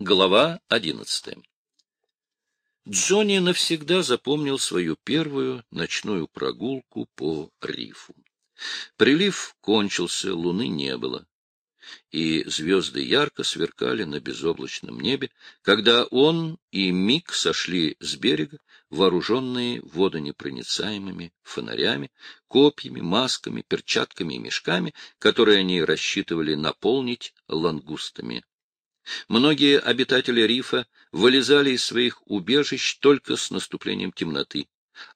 Глава одиннадцатая Джонни навсегда запомнил свою первую ночную прогулку по рифу. Прилив кончился, луны не было, и звезды ярко сверкали на безоблачном небе, когда он и Мик сошли с берега, вооруженные водонепроницаемыми фонарями, копьями, масками, перчатками и мешками, которые они рассчитывали наполнить лангустами. Многие обитатели рифа вылезали из своих убежищ только с наступлением темноты,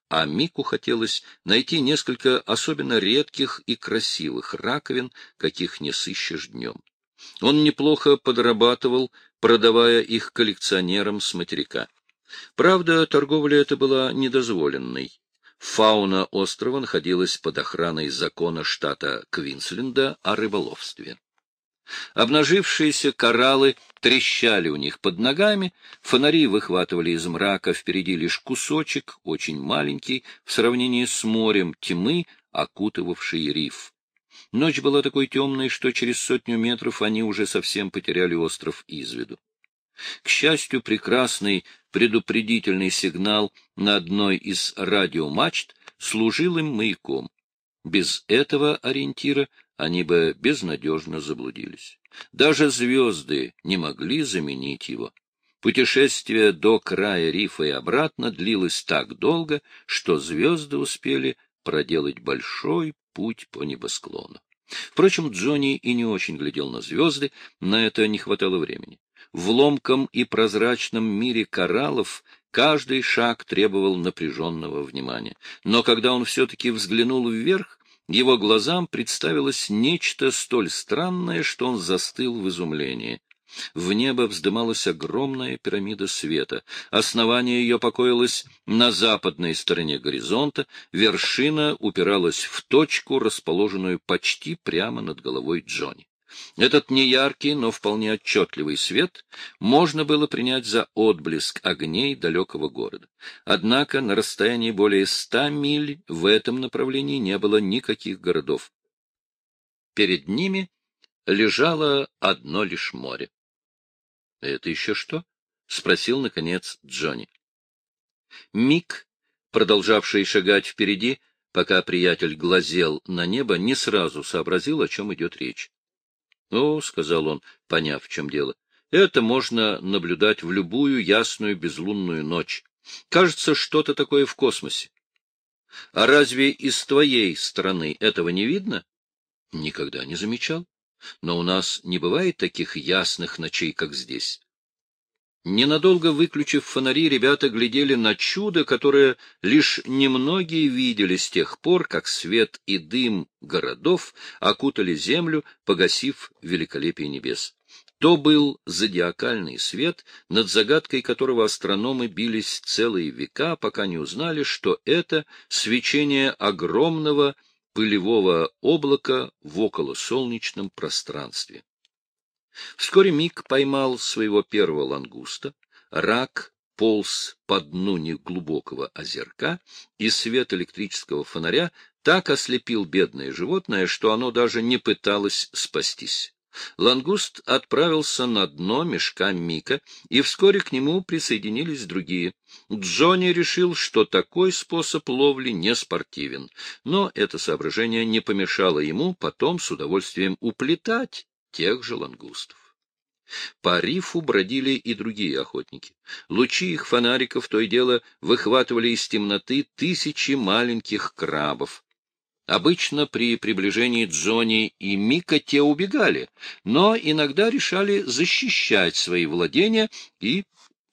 а Мику хотелось найти несколько особенно редких и красивых раковин, каких не сыщешь днем. Он неплохо подрабатывал, продавая их коллекционерам с материка. Правда, торговля эта была недозволенной. Фауна острова находилась под охраной закона штата Квинсленда о рыболовстве. Обнажившиеся кораллы трещали у них под ногами, фонари выхватывали из мрака впереди лишь кусочек, очень маленький, в сравнении с морем тьмы, окутывавший риф. Ночь была такой темной, что через сотню метров они уже совсем потеряли остров из виду. К счастью, прекрасный предупредительный сигнал на одной из радиомачт служил им маяком. Без этого ориентира они бы безнадежно заблудились. Даже звезды не могли заменить его. Путешествие до края рифа и обратно длилось так долго, что звезды успели проделать большой путь по небосклону. Впрочем, Джонни и не очень глядел на звезды, на это не хватало времени. В ломком и прозрачном мире кораллов каждый шаг требовал напряженного внимания. Но когда он все-таки взглянул вверх, его глазам представилось нечто столь странное, что он застыл в изумлении. В небо вздымалась огромная пирамида света. Основание ее покоилось на западной стороне горизонта, вершина упиралась в точку, расположенную почти прямо над головой Джонни. Этот неяркий, но вполне отчетливый свет можно было принять за отблеск огней далекого города. Однако на расстоянии более ста миль в этом направлении не было никаких городов. Перед ними лежало одно лишь море. — Это еще что? — спросил, наконец, Джонни. Мик, продолжавший шагать впереди, пока приятель глазел на небо, не сразу сообразил, о чем идет речь. — О, — сказал он, поняв, в чем дело, — это можно наблюдать в любую ясную безлунную ночь. Кажется, что-то такое в космосе. А разве из твоей страны этого не видно? — Никогда не замечал. Но у нас не бывает таких ясных ночей, как здесь. Ненадолго выключив фонари, ребята глядели на чудо, которое лишь немногие видели с тех пор, как свет и дым городов окутали землю, погасив великолепие небес. То был зодиакальный свет, над загадкой которого астрономы бились целые века, пока не узнали, что это свечение огромного пылевого облака в околосолнечном пространстве. Вскоре Мик поймал своего первого лангуста, рак полз по дну неглубокого озерка, и свет электрического фонаря так ослепил бедное животное, что оно даже не пыталось спастись. Лангуст отправился на дно мешка Мика, и вскоре к нему присоединились другие. Джонни решил, что такой способ ловли не спортивен, но это соображение не помешало ему потом с удовольствием уплетать тех же лангустов. По рифу бродили и другие охотники. Лучи их фонариков то и дело выхватывали из темноты тысячи маленьких крабов. Обычно при приближении Джонни и Мика те убегали, но иногда решали защищать свои владения и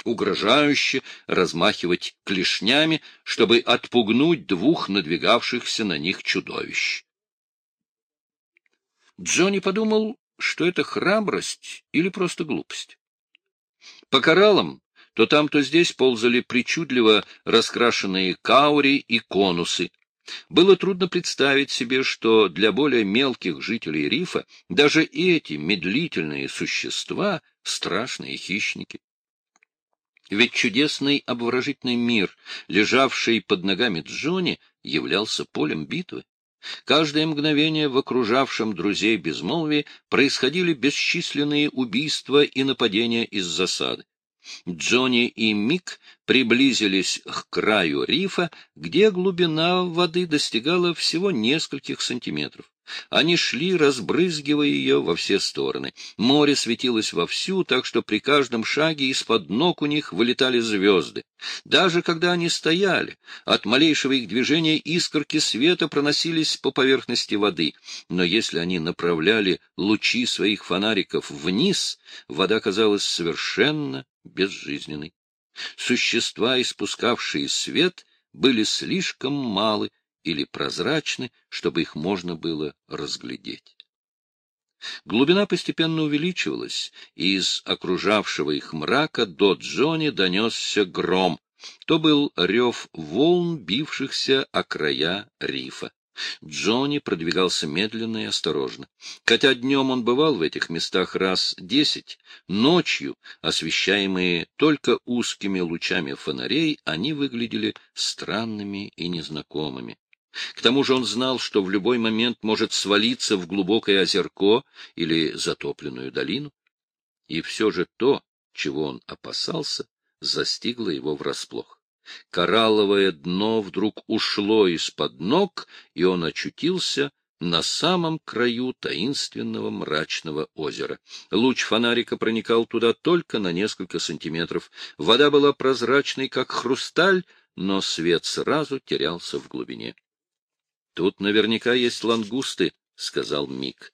угрожающе размахивать клешнями, чтобы отпугнуть двух надвигавшихся на них чудовищ. Джонни подумал, что это храбрость или просто глупость. По кораллам то там, то здесь ползали причудливо раскрашенные каури и конусы. Было трудно представить себе, что для более мелких жителей рифа даже эти медлительные существа — страшные хищники. Ведь чудесный обворожительный мир, лежавший под ногами Джонни, являлся полем битвы. Каждое мгновение в окружавшем друзей безмолвии происходили бесчисленные убийства и нападения из засады. Джонни и Мик приблизились к краю рифа, где глубина воды достигала всего нескольких сантиметров. Они шли, разбрызгивая ее во все стороны. Море светилось вовсю, так что при каждом шаге из-под ног у них вылетали звезды. Даже когда они стояли, от малейшего их движения искорки света проносились по поверхности воды. Но если они направляли лучи своих фонариков вниз, вода казалась совершенно безжизненной. Существа, испускавшие свет, были слишком малы, или прозрачны, чтобы их можно было разглядеть. Глубина постепенно увеличивалась, и из окружавшего их мрака до Джонни донесся гром. То был рев волн, бившихся о края рифа. Джонни продвигался медленно и осторожно. Хотя днем он бывал в этих местах раз десять, ночью, освещаемые только узкими лучами фонарей, они выглядели странными и незнакомыми. К тому же он знал, что в любой момент может свалиться в глубокое озерко или затопленную долину. И все же то, чего он опасался, застигло его врасплох. Коралловое дно вдруг ушло из-под ног, и он очутился на самом краю таинственного мрачного озера. Луч фонарика проникал туда только на несколько сантиметров. Вода была прозрачной, как хрусталь, но свет сразу терялся в глубине. Тут наверняка есть лангусты, — сказал Мик.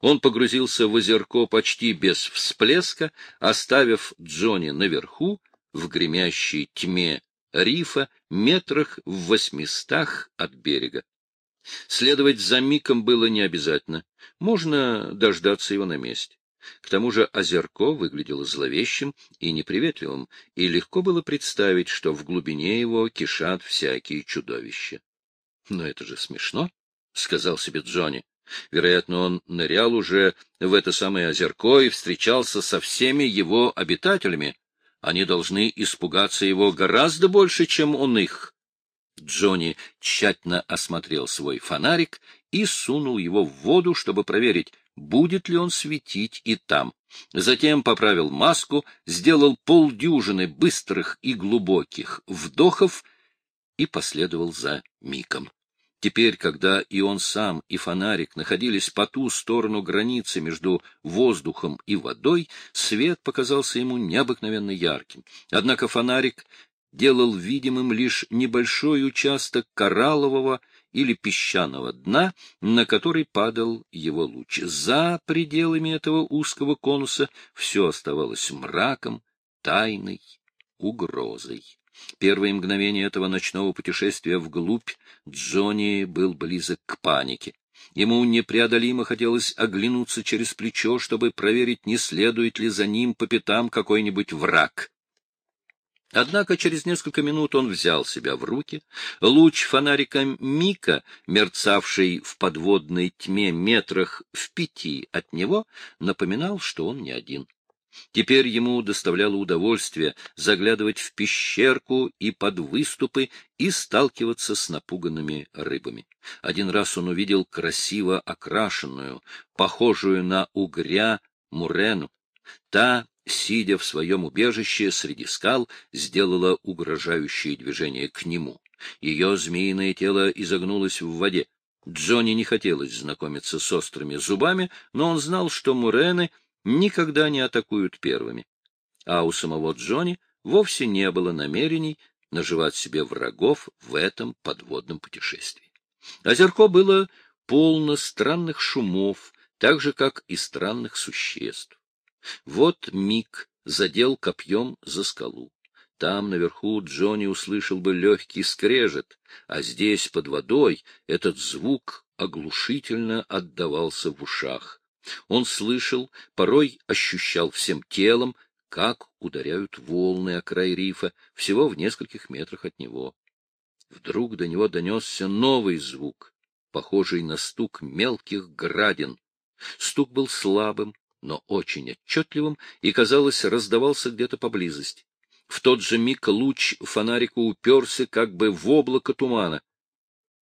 Он погрузился в озерко почти без всплеска, оставив Джонни наверху, в гремящей тьме рифа, метрах в восьмистах от берега. Следовать за Миком было не обязательно. Можно дождаться его на месте. К тому же озерко выглядело зловещим и неприветливым, и легко было представить, что в глубине его кишат всякие чудовища. Но это же смешно, — сказал себе Джонни. Вероятно, он нырял уже в это самое озерко и встречался со всеми его обитателями. Они должны испугаться его гораздо больше, чем он их. Джонни тщательно осмотрел свой фонарик и сунул его в воду, чтобы проверить, будет ли он светить и там. Затем поправил маску, сделал полдюжины быстрых и глубоких вдохов и последовал за Миком. Теперь, когда и он сам, и фонарик находились по ту сторону границы между воздухом и водой, свет показался ему необыкновенно ярким. Однако фонарик делал видимым лишь небольшой участок кораллового или песчаного дна, на который падал его луч. За пределами этого узкого конуса все оставалось мраком, тайной, угрозой. Первые мгновения этого ночного путешествия вглубь Джонни был близок к панике. Ему непреодолимо хотелось оглянуться через плечо, чтобы проверить, не следует ли за ним по пятам какой-нибудь враг. Однако через несколько минут он взял себя в руки. Луч фонарика Мика, мерцавший в подводной тьме метрах в пяти от него, напоминал, что он не один. Теперь ему доставляло удовольствие заглядывать в пещерку и под выступы и сталкиваться с напуганными рыбами. Один раз он увидел красиво окрашенную, похожую на угря, мурену. Та, сидя в своем убежище среди скал, сделала угрожающее движение к нему. Ее змеиное тело изогнулось в воде. Джонни не хотелось знакомиться с острыми зубами, но он знал, что мурены — никогда не атакуют первыми. А у самого Джонни вовсе не было намерений наживать себе врагов в этом подводном путешествии. Озерко было полно странных шумов, так же, как и странных существ. Вот Мик задел копьем за скалу. Там, наверху, Джонни услышал бы легкий скрежет, а здесь, под водой, этот звук оглушительно отдавался в ушах. Он слышал, порой ощущал всем телом, как ударяют волны о край рифа, всего в нескольких метрах от него. Вдруг до него донесся новый звук, похожий на стук мелких градин. Стук был слабым, но очень отчетливым и, казалось, раздавался где-то поблизости. В тот же миг луч фонарика уперся как бы в облако тумана.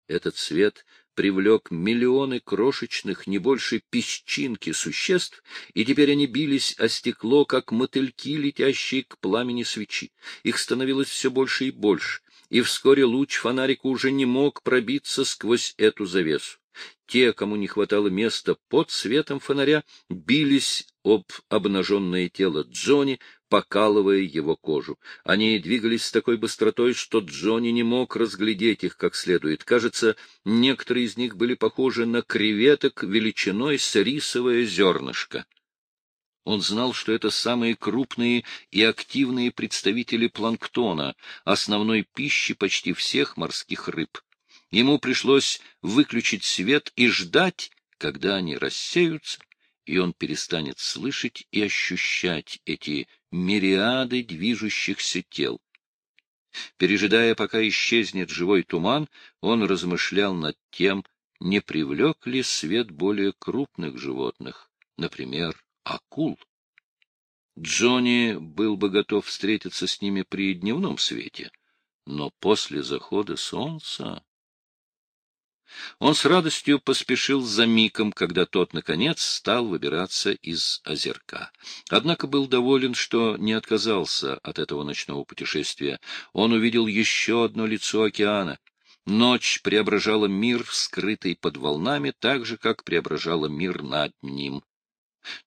Этот свет привлек миллионы крошечных, не больше песчинки существ, и теперь они бились о стекло, как мотыльки, летящие к пламени свечи. Их становилось все больше и больше, и вскоре луч фонарика уже не мог пробиться сквозь эту завесу. Те, кому не хватало места под светом фонаря, бились об обнаженное тело Джонни, покалывая его кожу. Они двигались с такой быстротой, что Джонни не мог разглядеть их как следует. Кажется, некоторые из них были похожи на креветок величиной с рисовое зернышко. Он знал, что это самые крупные и активные представители планктона, основной пищи почти всех морских рыб. Ему пришлось выключить свет и ждать, когда они рассеются, и он перестанет слышать и ощущать эти мириады движущихся тел. Пережидая, пока исчезнет живой туман, он размышлял над тем, не привлек ли свет более крупных животных, например, акул. Джонни был бы готов встретиться с ними при дневном свете, но после захода солнца... Он с радостью поспешил за Миком, когда тот, наконец, стал выбираться из озерка. Однако был доволен, что не отказался от этого ночного путешествия. Он увидел еще одно лицо океана. Ночь преображала мир, скрытый под волнами, так же, как преображала мир над ним.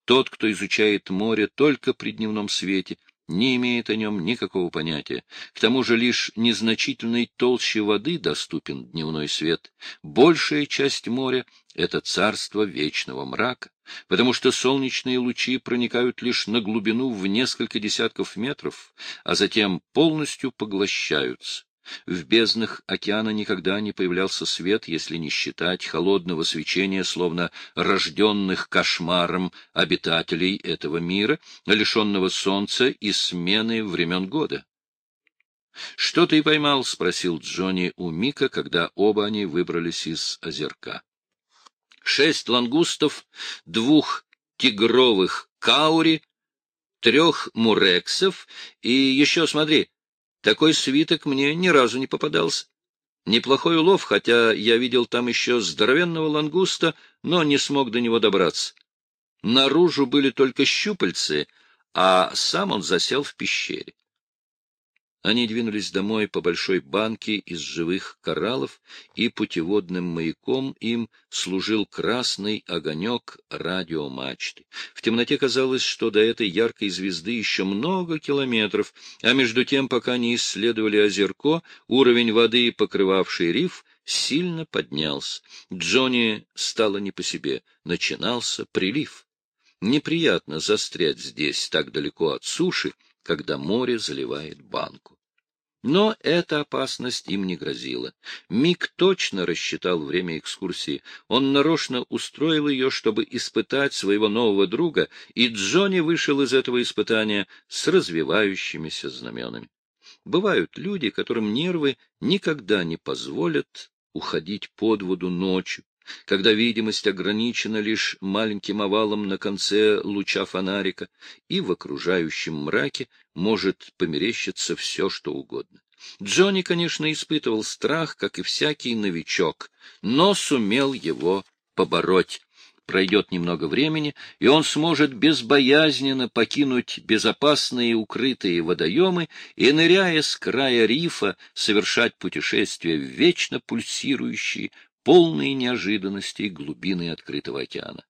Тот, кто изучает море только при дневном свете, не имеет о нем никакого понятия. К тому же лишь незначительной толще воды доступен дневной свет. Большая часть моря — это царство вечного мрака, потому что солнечные лучи проникают лишь на глубину в несколько десятков метров, а затем полностью поглощаются. В безднах океана никогда не появлялся свет, если не считать холодного свечения, словно рожденных кошмаром обитателей этого мира, лишенного солнца и смены времен года. — Что ты поймал? — спросил Джонни у Мика, когда оба они выбрались из озерка. — Шесть лангустов, двух тигровых каури, трех мурексов и еще, смотри, такой свиток мне ни разу не попадался. Неплохой улов, хотя я видел там еще здоровенного лангуста, но не смог до него добраться. Наружу были только щупальцы, а сам он засел в пещере. Они двинулись домой по большой банке из живых кораллов, и путеводным маяком им служил красный огонек радиомачты. В темноте казалось, что до этой яркой звезды еще много километров, а между тем, пока они исследовали озерко, уровень воды, покрывавший риф, сильно поднялся. Джонни стало не по себе. Начинался прилив. Неприятно застрять здесь, так далеко от суши, когда море заливает банку. Но эта опасность им не грозила. Мик точно рассчитал время экскурсии. Он нарочно устроил ее, чтобы испытать своего нового друга, и Джонни вышел из этого испытания с развивающимися знаменами. Бывают люди, которым нервы никогда не позволят уходить под воду ночью, когда видимость ограничена лишь маленьким овалом на конце луча фонарика, и в окружающем мраке может померещиться все, что угодно. Джонни, конечно, испытывал страх, как и всякий новичок, но сумел его побороть. Пройдет немного времени, и он сможет безбоязненно покинуть безопасные укрытые водоемы и, ныряя с края рифа, совершать путешествие в вечно пульсирующие, полные неожиданностей глубины открытого океана.